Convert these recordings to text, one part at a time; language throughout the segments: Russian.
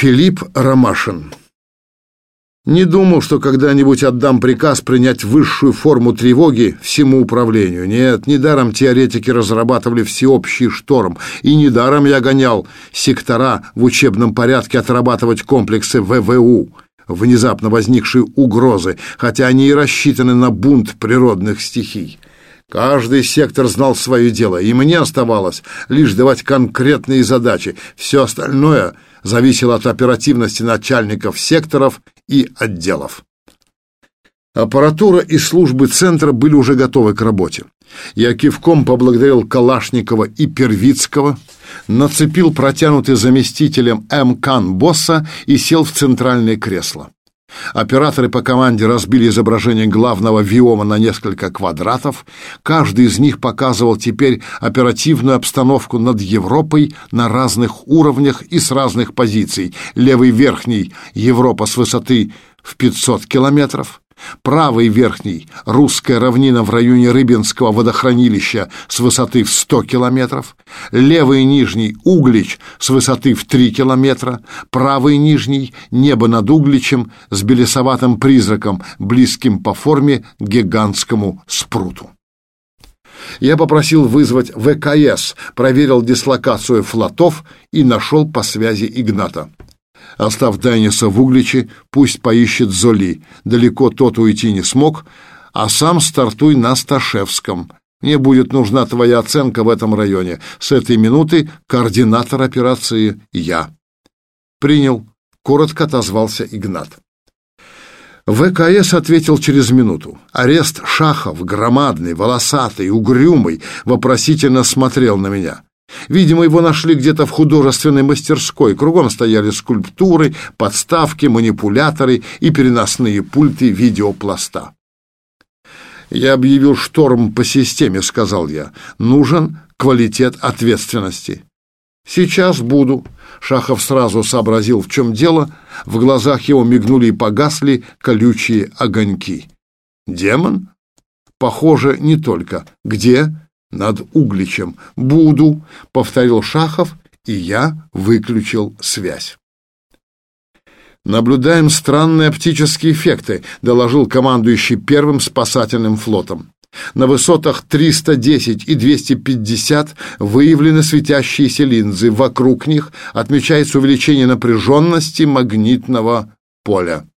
Филипп Ромашин Не думал, что когда-нибудь отдам приказ принять высшую форму тревоги всему управлению. Нет, недаром теоретики разрабатывали всеобщий шторм, и недаром я гонял сектора в учебном порядке отрабатывать комплексы ВВУ, внезапно возникшие угрозы, хотя они и рассчитаны на бунт природных стихий. Каждый сектор знал свое дело, и мне оставалось лишь давать конкретные задачи. Все остальное зависело от оперативности начальников секторов и отделов. Аппаратура и службы центра были уже готовы к работе. Я кивком поблагодарил Калашникова и Первицкого, нацепил протянутый заместителем МКАН босса и сел в центральное кресло. Операторы по команде разбили изображение главного виома на несколько квадратов. Каждый из них показывал теперь оперативную обстановку над Европой на разных уровнях и с разных позиций. Левый верхний — Европа с высоты в 500 километров. Правый верхний – русская равнина в районе Рыбинского водохранилища с высоты в 100 километров. Левый нижний – Углич с высоты в 3 километра. Правый нижний – небо над Угличем с белесоватым призраком, близким по форме к гигантскому спруту. Я попросил вызвать ВКС, проверил дислокацию флотов и нашел по связи Игната. Остав Дайниса в Угличе, пусть поищет Золи. Далеко тот уйти не смог, а сам стартуй на Сташевском. Мне будет нужна твоя оценка в этом районе. С этой минуты координатор операции я. Принял. Коротко отозвался Игнат. ВКС ответил через минуту. Арест Шахов, громадный, волосатый, угрюмый, вопросительно смотрел на меня. Видимо, его нашли где-то в художественной мастерской. Кругом стояли скульптуры, подставки, манипуляторы и переносные пульты видеопласта. «Я объявил шторм по системе», — сказал я. «Нужен квалитет ответственности». «Сейчас буду». Шахов сразу сообразил, в чем дело. В глазах его мигнули и погасли колючие огоньки. «Демон?» «Похоже, не только. Где?» Над Угличем. «Буду», — повторил Шахов, и я выключил связь. «Наблюдаем странные оптические эффекты», — доложил командующий первым спасательным флотом. На высотах 310 и 250 выявлены светящиеся линзы. Вокруг них отмечается увеличение напряженности магнитного поля.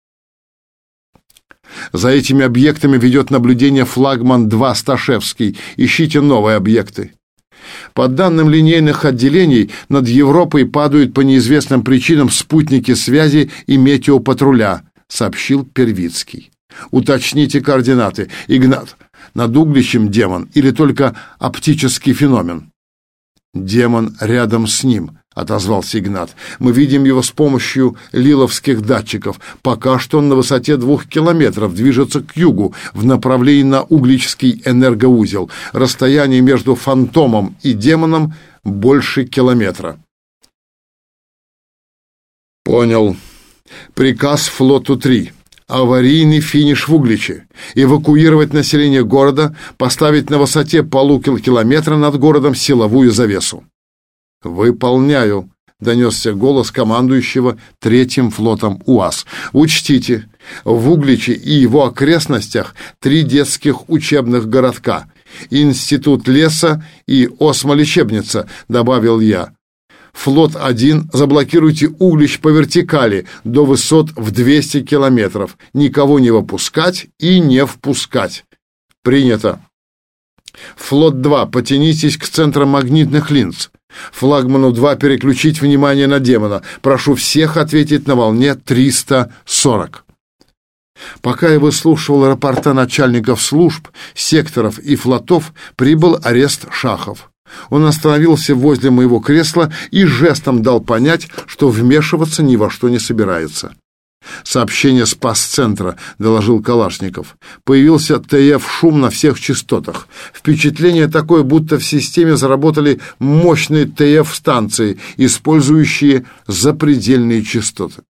За этими объектами ведет наблюдение флагман-2 Сташевский. Ищите новые объекты. По данным линейных отделений, над Европой падают по неизвестным причинам спутники связи и метеопатруля, сообщил Первицкий. Уточните координаты. Игнат, над Угличем демон или только оптический феномен? Демон рядом с ним, — отозвался Игнат. «Мы видим его с помощью лиловских датчиков. Пока что он на высоте двух километров движется к югу в направлении на углический энергоузел. Расстояние между фантомом и демоном больше километра». «Понял. Приказ флоту 3. Аварийный финиш в Угличе. Эвакуировать население города, поставить на высоте полукилометра над городом силовую завесу». «Выполняю», — донесся голос командующего третьим флотом УАЗ. «Учтите, в Угличе и его окрестностях три детских учебных городка, Институт леса и осмолечебница», — добавил я. «Флот-1, заблокируйте Углич по вертикали до высот в 200 километров. Никого не выпускать и не впускать». «Принято». «Флот-2, потянитесь к центрам магнитных линз. Флагману 2 переключить внимание на демона. Прошу всех ответить на волне 340. Пока я выслушивал рапорта начальников служб, секторов и флотов, прибыл арест Шахов. Он остановился возле моего кресла и жестом дал понять, что вмешиваться ни во что не собирается. «Сообщение спас-центра», — доложил Калашников. «Появился ТФ-шум на всех частотах. Впечатление такое, будто в системе заработали мощные ТФ-станции, использующие запредельные частоты».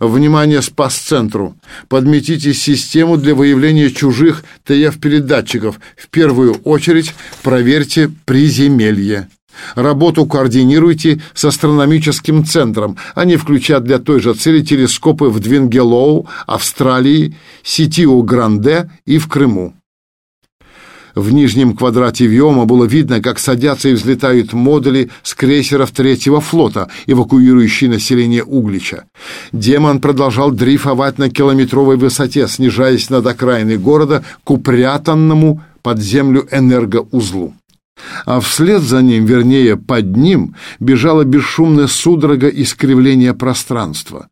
Внимание спас-центру. Подметите систему для выявления чужих ТФ-передатчиков. В первую очередь проверьте приземелье. Работу координируйте с астрономическим центром. Они включат для той же цели телескопы в Двингелоу, Австралии, Ситио-Гранде и в Крыму. В нижнем квадрате Виома было видно, как садятся и взлетают модули с крейсеров третьего флота, эвакуирующие население Углича. Демон продолжал дрейфовать на километровой высоте, снижаясь над окраиной города к упрятанному под землю энергоузлу. А вслед за ним, вернее, под ним, бежала бесшумная судорога искривления пространства.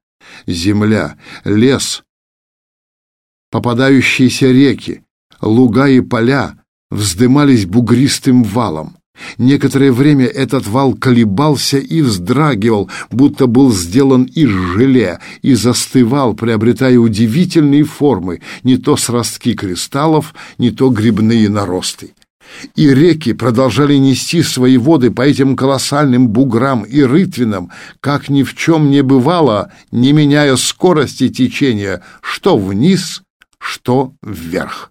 Земля, лес, попадающиеся реки, луга и поля вздымались бугристым валом. Некоторое время этот вал колебался и вздрагивал, будто был сделан из желе, и застывал, приобретая удивительные формы, не то сростки кристаллов, не то грибные наросты. И реки продолжали нести свои воды по этим колоссальным буграм и рытвинам, как ни в чем не бывало, не меняя скорости течения, что вниз, что вверх.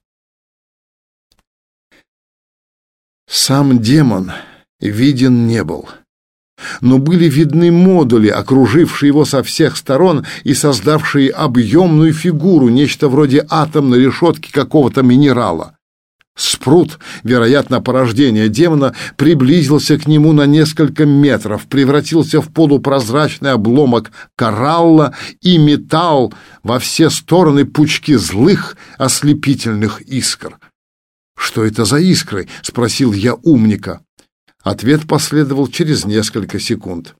Сам демон виден не был. Но были видны модули, окружившие его со всех сторон и создавшие объемную фигуру, нечто вроде атомной решетки какого-то минерала. Спрут, вероятно, порождение демона, приблизился к нему на несколько метров, превратился в полупрозрачный обломок коралла и метал во все стороны пучки злых ослепительных искр. «Что это за искры?» — спросил я умника. Ответ последовал через несколько секунд.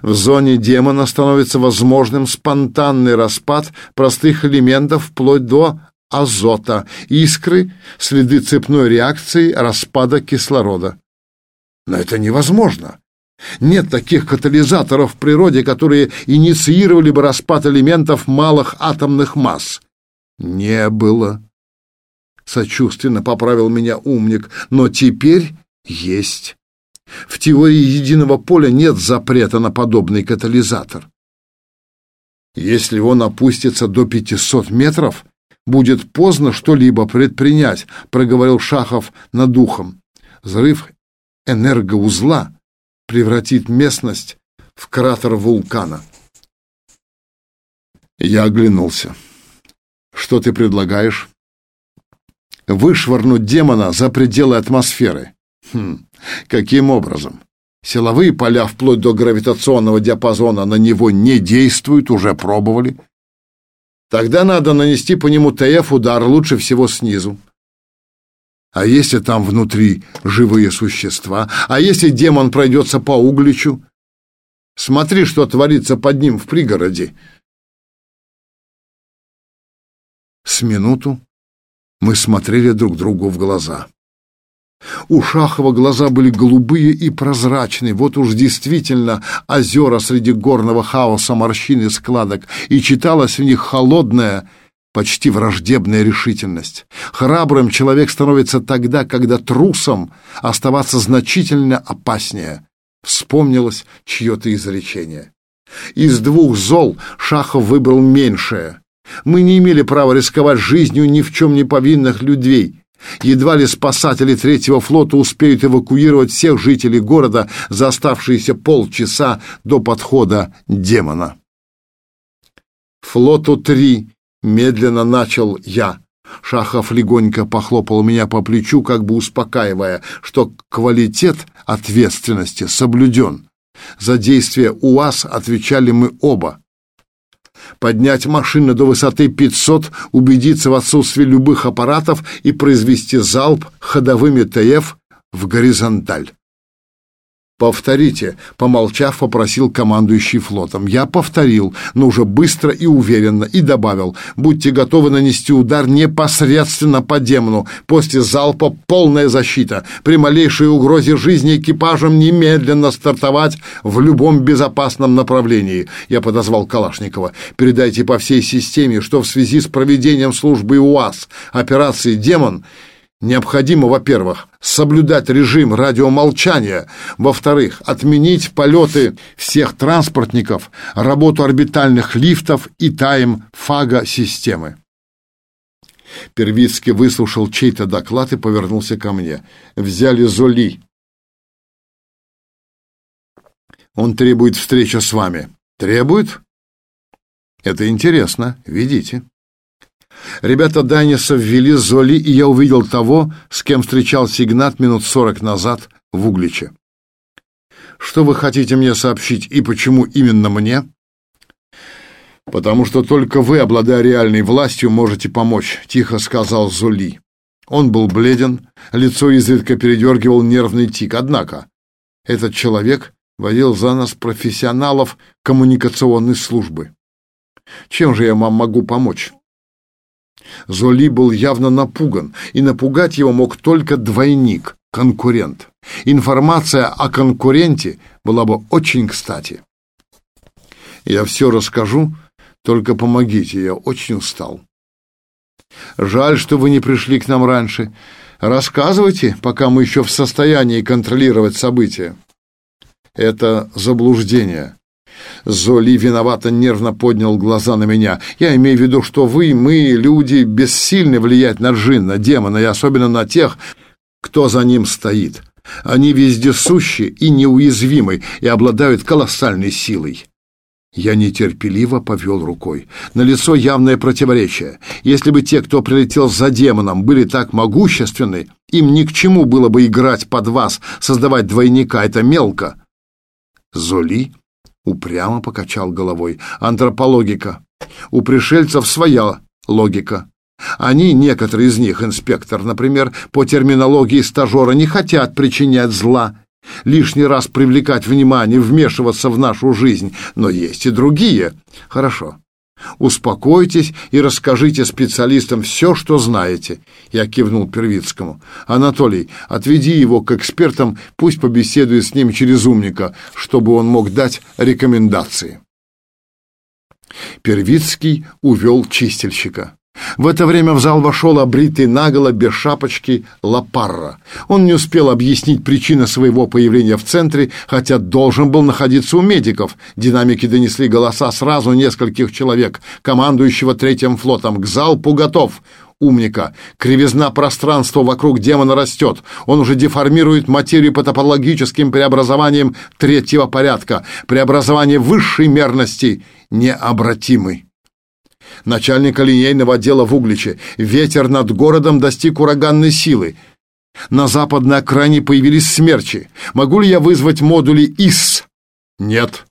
В зоне демона становится возможным спонтанный распад простых элементов вплоть до азота, искры, следы цепной реакции распада кислорода. Но это невозможно. Нет таких катализаторов в природе, которые инициировали бы распад элементов малых атомных масс. Не было. Сочувственно поправил меня умник, но теперь есть. В теории единого поля нет запрета на подобный катализатор. Если он опустится до 500 метров, будет поздно что-либо предпринять, проговорил Шахов над духом. Взрыв энергоузла превратит местность в кратер вулкана. Я оглянулся. Что ты предлагаешь? Вышвырнуть демона за пределы атмосферы. Хм, каким образом? Силовые поля вплоть до гравитационного диапазона на него не действуют, уже пробовали. Тогда надо нанести по нему ТФ удар, лучше всего снизу. А если там внутри живые существа? А если демон пройдется по угличу? Смотри, что творится под ним в пригороде. С минуту мы смотрели друг другу в глаза. У Шахова глаза были голубые и прозрачные, вот уж действительно озера среди горного хаоса морщин и складок, и читалась в них холодная, почти враждебная решительность. Храбрым человек становится тогда, когда трусом оставаться значительно опаснее. Вспомнилось чье-то изречение. Из двух зол Шахов выбрал меньшее. Мы не имели права рисковать жизнью ни в чем не повинных людей, Едва ли спасатели третьего флота успеют эвакуировать всех жителей города за оставшиеся полчаса до подхода демона. «Флоту три», — медленно начал я. Шахов легонько похлопал меня по плечу, как бы успокаивая, что квалитет ответственности соблюден. За действия УАЗ отвечали мы оба поднять машину до высоты 500, убедиться в отсутствии любых аппаратов и произвести залп ходовыми ТФ в горизонталь. «Повторите», — помолчав, попросил командующий флотом. Я повторил, но уже быстро и уверенно, и добавил, «Будьте готовы нанести удар непосредственно по демону. После залпа полная защита. При малейшей угрозе жизни экипажам немедленно стартовать в любом безопасном направлении». Я подозвал Калашникова. «Передайте по всей системе, что в связи с проведением службы УАЗ операции «Демон» Необходимо, во-первых, соблюдать режим радиомолчания, во-вторых, отменить полеты всех транспортников, работу орбитальных лифтов и тайм-фага-системы. Первицкий выслушал чей-то доклад и повернулся ко мне. «Взяли Золи. Он требует встречи с вами. Требует? Это интересно. Видите. Ребята Дайниса ввели Золи, и я увидел того, с кем встречался Игнат минут сорок назад в Угличе. Что вы хотите мне сообщить и почему именно мне? Потому что только вы, обладая реальной властью, можете помочь, тихо сказал Золи. Он был бледен, лицо изредка передергивал нервный тик. Однако этот человек водил за нас профессионалов коммуникационной службы. Чем же я вам могу помочь? Золи был явно напуган, и напугать его мог только двойник, конкурент. Информация о конкуренте была бы очень кстати. Я все расскажу, только помогите, я очень устал. Жаль, что вы не пришли к нам раньше. Рассказывайте, пока мы еще в состоянии контролировать события. Это заблуждение. Золи виновато нервно поднял глаза на меня. Я имею в виду, что вы, мы, люди, бессильны влиять на джинна, демона, и особенно на тех, кто за ним стоит. Они вездесущи и неуязвимы, и обладают колоссальной силой. Я нетерпеливо повел рукой. На лицо явное противоречие. Если бы те, кто прилетел за демоном, были так могущественны, им ни к чему было бы играть под вас, создавать двойника. Это мелко. Золи упрямо покачал головой. Антропологика. У пришельцев своя логика. Они, некоторые из них, инспектор, например, по терминологии стажера, не хотят причинять зла, лишний раз привлекать внимание, вмешиваться в нашу жизнь, но есть и другие. Хорошо. Успокойтесь и расскажите специалистам все, что знаете. Я кивнул Первицкому. Анатолий, отведи его к экспертам, пусть побеседует с ним через умника, чтобы он мог дать рекомендации. Первицкий увел чистильщика. В это время в зал вошел обритый наголо, без шапочки, Лапарра. Он не успел объяснить причины своего появления в центре, хотя должен был находиться у медиков. Динамики донесли голоса сразу нескольких человек, командующего третьим флотом. «К залпу готов!» умника. Кривизна пространства вокруг демона растет. Он уже деформирует материю по топологическим преобразованиям третьего порядка. Преобразование высшей мерности необратимы начальника линейного отдела в Угличе. Ветер над городом достиг ураганной силы. На западной окраине появились смерчи. Могу ли я вызвать модули ИС? Нет.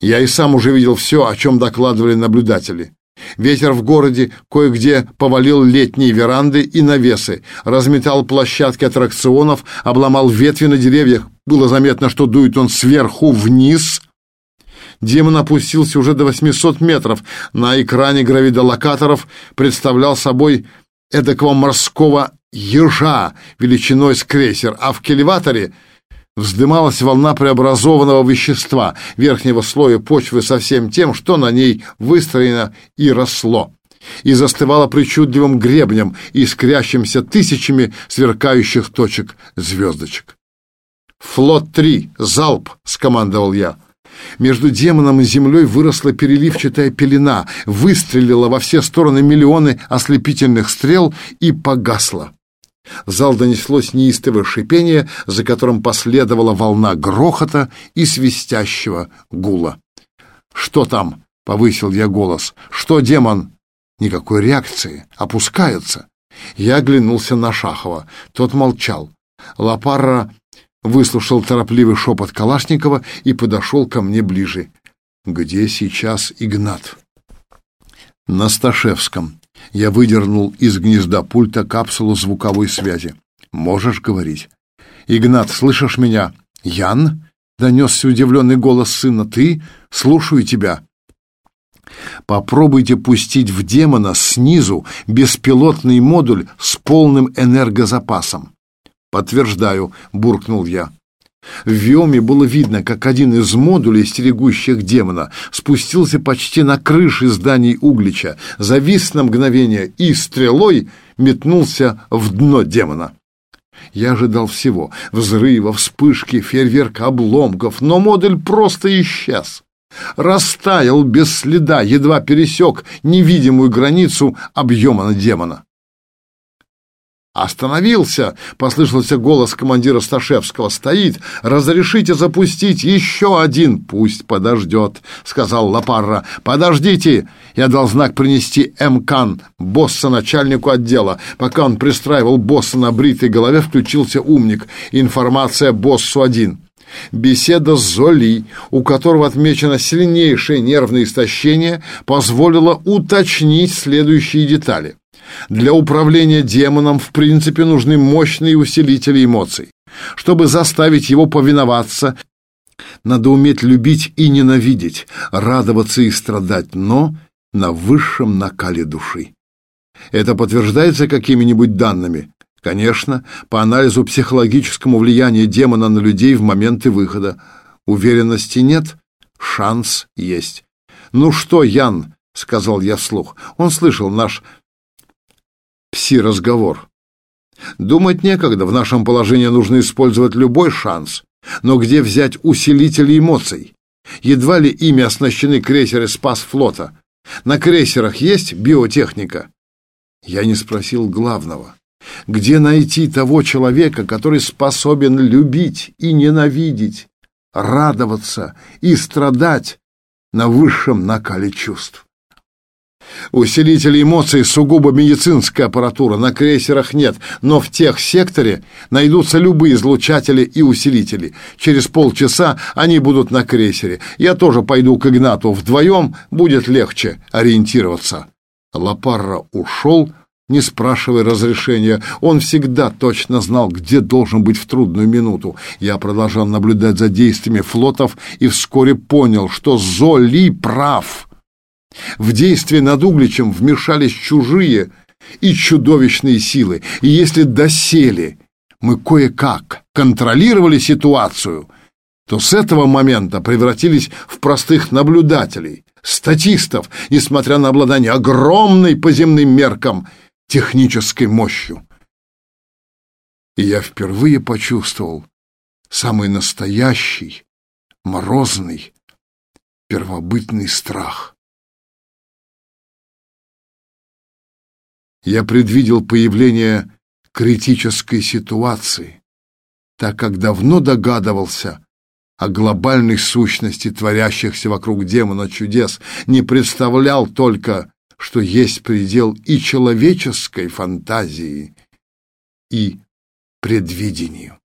Я и сам уже видел все, о чем докладывали наблюдатели. Ветер в городе кое-где повалил летние веранды и навесы, разметал площадки аттракционов, обломал ветви на деревьях. Было заметно, что дует он сверху вниз, Демон опустился уже до 800 метров. На экране гравидолокаторов представлял собой эдакого морского ежа величиной с крейсер, а в келеваторе вздымалась волна преобразованного вещества, верхнего слоя почвы со всем тем, что на ней выстроено и росло, и застывало причудливым гребнем, искрящимся тысячами сверкающих точек звездочек. «Флот-3! Залп!» — скомандовал я. Между демоном и землей выросла переливчатая пелена, выстрелила во все стороны миллионы ослепительных стрел и погасла. В зал донеслось неистовое шипение, за которым последовала волна грохота и свистящего гула. «Что там?» — повысил я голос. «Что, демон?» Никакой реакции. Опускается. Я оглянулся на Шахова. Тот молчал. Лапара выслушал торопливый шепот Калашникова и подошел ко мне ближе. «Где сейчас Игнат?» «На Сташевском». Я выдернул из гнезда пульта капсулу звуковой связи. «Можешь говорить?» «Игнат, слышишь меня?» «Ян?» — донесся удивленный голос сына. «Ты? Слушаю тебя». Попробуйте пустить в демона снизу беспилотный модуль с полным энергозапасом. «Подтверждаю», — буркнул я. В Виоме было видно, как один из модулей, стерегущих демона, спустился почти на крыши зданий Углича, завис на мгновение и стрелой метнулся в дно демона. Я ожидал всего — взрыва, вспышки, фейерверка, обломков, но модуль просто исчез. Растаял без следа, едва пересек невидимую границу объема на демона. «Остановился!» — послышался голос командира Сташевского. «Стоит! Разрешите запустить еще один!» «Пусть подождет!» — сказал Лапарра. «Подождите!» Я дал знак принести М.Кан, босса начальнику отдела. Пока он пристраивал босса на бритой голове, включился умник. Информация боссу один. Беседа с Золи, у которого отмечено сильнейшее нервное истощение, позволила уточнить следующие детали. Для управления демоном в принципе нужны мощные усилители эмоций. Чтобы заставить его повиноваться, надо уметь любить и ненавидеть, радоваться и страдать, но на высшем накале души. Это подтверждается какими-нибудь данными? Конечно, по анализу психологическому влиянию демона на людей в моменты выхода. Уверенности нет, шанс есть. «Ну что, Ян?» — сказал я вслух. Он слышал наш пси-разговор. Думать некогда, в нашем положении нужно использовать любой шанс. Но где взять усилители эмоций? Едва ли ими оснащены крейсеры Спас флота. На крейсерах есть биотехника? Я не спросил главного. Где найти того человека, который способен любить и ненавидеть, радоваться и страдать на высшем накале чувств? Усилители эмоций сугубо медицинская аппаратура, на крейсерах нет, но в тех секторе найдутся любые излучатели и усилители. Через полчаса они будут на крейсере. Я тоже пойду к Игнату, вдвоем будет легче ориентироваться. Лапарра ушел, не спрашивая разрешения. Он всегда точно знал, где должен быть в трудную минуту. Я продолжал наблюдать за действиями флотов и вскоре понял, что Золи прав. В действие над Угличем вмешались чужие и чудовищные силы, и если доселе мы кое-как контролировали ситуацию, то с этого момента превратились в простых наблюдателей, статистов, несмотря на обладание огромной по земным меркам технической мощью. И я впервые почувствовал самый настоящий, морозный, первобытный страх. Я предвидел появление критической ситуации, так как давно догадывался о глобальной сущности творящихся вокруг демона чудес, не представлял только, что есть предел и человеческой фантазии, и предвидению.